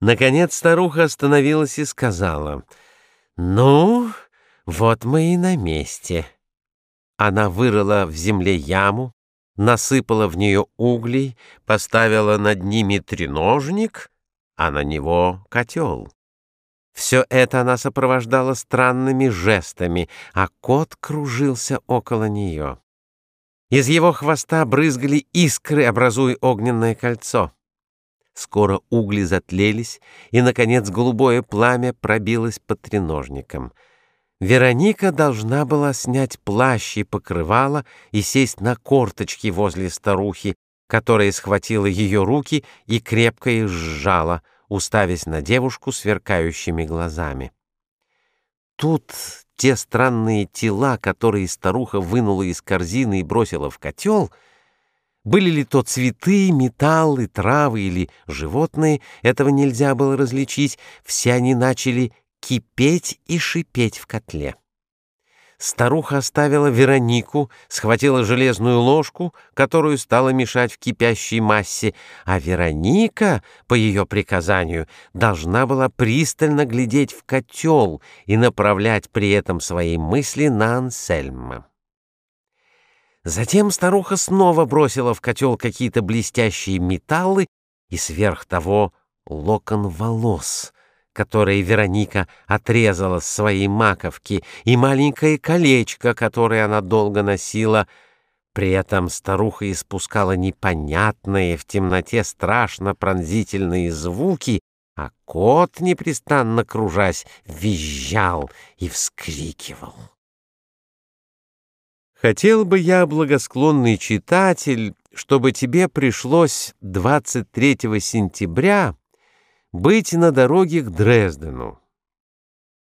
Наконец старуха остановилась и сказала, «Ну, вот мы и на месте». Она вырыла в земле яму, насыпала в нее углей, поставила над ними треножник, а на него котел. Все это она сопровождала странными жестами, а кот кружился около нее. Из его хвоста брызгали искры, образуя огненное кольцо. Скоро угли затлелись, и, наконец, голубое пламя пробилось под треножником. Вероника должна была снять плащ и покрывало и сесть на корточки возле старухи, которая схватила ее руки и крепко их сжала, уставясь на девушку сверкающими глазами. Тут те странные тела, которые старуха вынула из корзины и бросила в котел — были ли то цветы, металлы, травы или животные, этого нельзя было различить, все они начали кипеть и шипеть в котле. Старуха оставила Веронику, схватила железную ложку, которую стала мешать в кипящей массе, а Вероника, по ее приказанию, должна была пристально глядеть в котел и направлять при этом свои мысли на Ансельма. Затем старуха снова бросила в котел какие-то блестящие металлы и сверх того локон волос, которые Вероника отрезала с своей маковки, и маленькое колечко, которое она долго носила. При этом старуха испускала непонятные в темноте страшно пронзительные звуки, а кот, непрестанно кружась, визжал и вскрикивал. Хотел бы я, благосклонный читатель, чтобы тебе пришлось 23 сентября быть на дороге к Дрездену.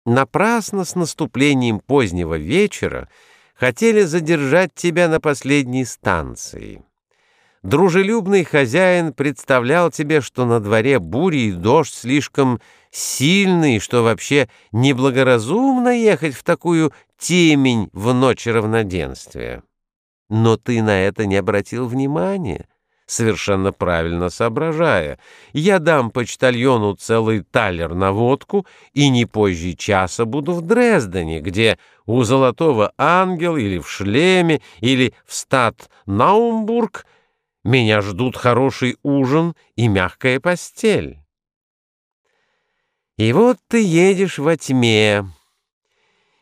Напрасно с наступлением позднего вечера хотели задержать тебя на последней станции. Дружелюбный хозяин представлял тебе, что на дворе бури и дождь слишком сильный, что вообще неблагоразумно ехать в такую темень в ночь равноденствия. Но ты на это не обратил внимания, совершенно правильно соображая. Я дам почтальону целый талер на водку и не позже часа буду в Дрездене, где у Золотого Ангела или в Шлеме, или в стат Наумбург меня ждут хороший ужин и мягкая постель. И вот ты едешь во тьме,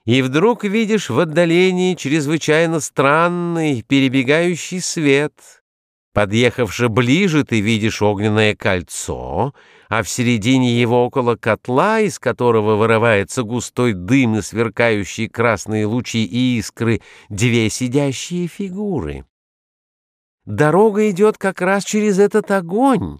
и вдруг видишь в отдалении чрезвычайно странный перебегающий свет. Подъехавши ближе, ты видишь огненное кольцо, а в середине его около котла, из которого вырывается густой дым и сверкающие красные лучи и искры, две сидящие фигуры. Дорога идет как раз через этот огонь,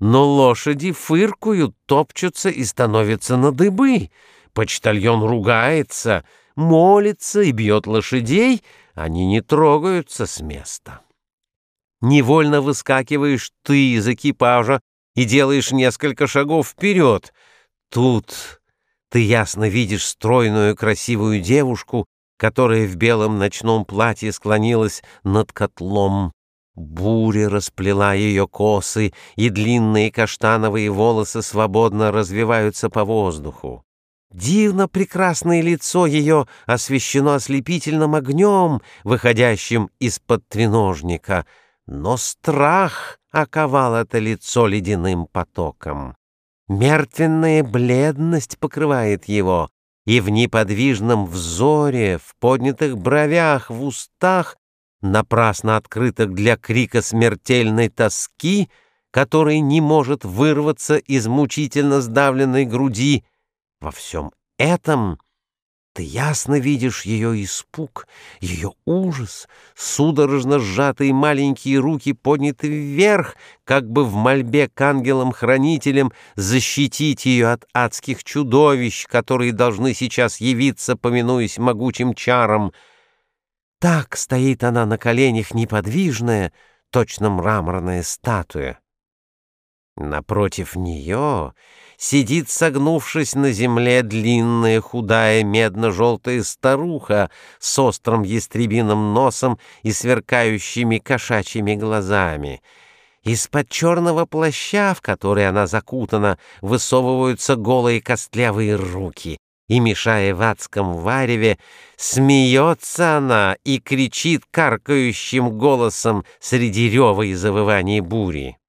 но лошади фыркают, топчутся и становятся на дыбы. Почтальон ругается, молится и бьет лошадей, они не трогаются с места. Невольно выскакиваешь ты из экипажа и делаешь несколько шагов вперед. Тут ты ясно видишь стройную красивую девушку, которая в белом ночном платье склонилась над котлом. Буря расплела ее косы, и длинные каштановые волосы свободно развиваются по воздуху. Дивно прекрасное лицо ее освещено ослепительным огнем, выходящим из-под треножника, но страх оковал это лицо ледяным потоком. Мертвенная бледность покрывает его, и в неподвижном взоре, в поднятых бровях, в устах, напрасно открытых для крика смертельной тоски, который не может вырваться из мучительно сдавленной груди, во всем этом ты ясно видишь ее испуг, ее ужас, судорожно сжатые маленькие руки подняты вверх, как бы в мольбе к ангелам-хранителям защитить ее от адских чудовищ, которые должны сейчас явиться, поминуясь могучим чарам. Так стоит она на коленях неподвижная, точно мраморная статуя. Напротив нее сидит, согнувшись на земле, длинная, худая, медно-желтая старуха с острым ястребиным носом и сверкающими кошачьими глазами. Из-под черного плаща, в который она закутана, высовываются голые костлявые руки, и, мешая в адском вареве, смеется она и кричит каркающим голосом среди рева и завываний бури.